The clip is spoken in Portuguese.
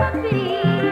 Sim.